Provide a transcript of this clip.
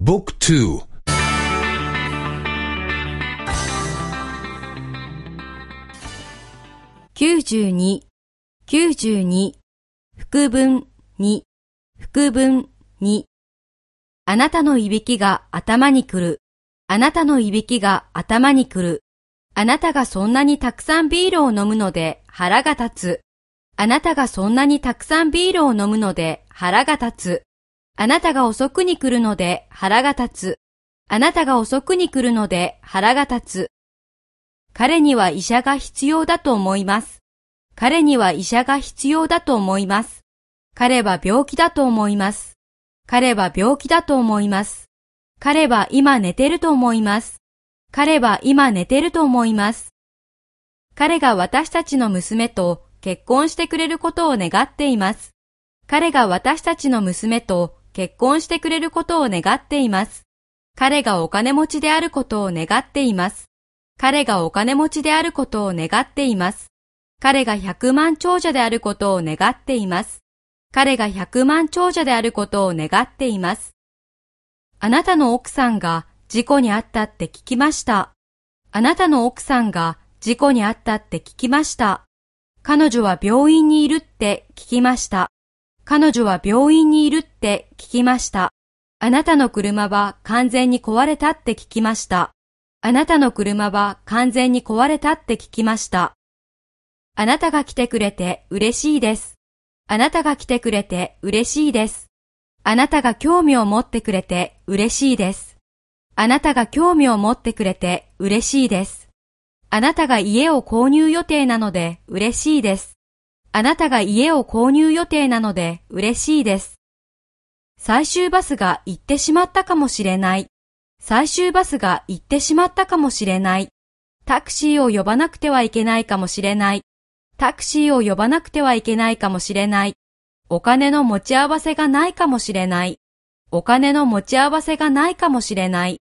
Book 2 92、92、副文2、副文2。あなたのいびきが頭に来る。あなたのいびきが頭に来る。あなたがそんなにたくさんビールを飲むので腹が立つ。あなたがそんなにたくさんビールを飲むので腹が立つ。あなたが遅くに来るので腹が立つ。あなたが遅くに来るので腹が立つ。彼には医者が必要だと思います。彼には医者が必要だと思います。彼は病気だと思います。彼は病気だと思います。彼は今寝てると思います。彼は今寝てると思います。彼が私たちの娘と結婚してくれることを願っています。彼が私たちの娘と結婚してくれることを願っています。彼がお金持ちであることを願っています。彼がお金持ちであることを願っています。彼が100万長者であることを願っています。彼が100万長者であることを願っています。あなたの奥さんが事故にあったって聞きました。あなたの奥さんが事故にあったって聞きました。彼女は病院にいるって聞きました。彼女は病院にいるって聞きました。あなたの車は完全に壊れたって聞きました。あなたの車は完全に壊れたって聞きました。あなたが来てくれて嬉しいです。あなたが来てくれて嬉しいです。あなたが興味を持ってくれて嬉しいです。あなたが興味を持ってくれて嬉しいです。あなたが家を購入予定なので嬉しいです。あなたが家を購入予定なので嬉しいです。最終バスが行ってしまったかもしれない。最終バスが行ってしまったかもしれない。タクシーを呼ばなくてはいけないかもしれない。タクシーを呼ばなくてはいけないかもしれない。お金の持ち合わせがないかもしれない。お金の持ち合わせがないかもしれない。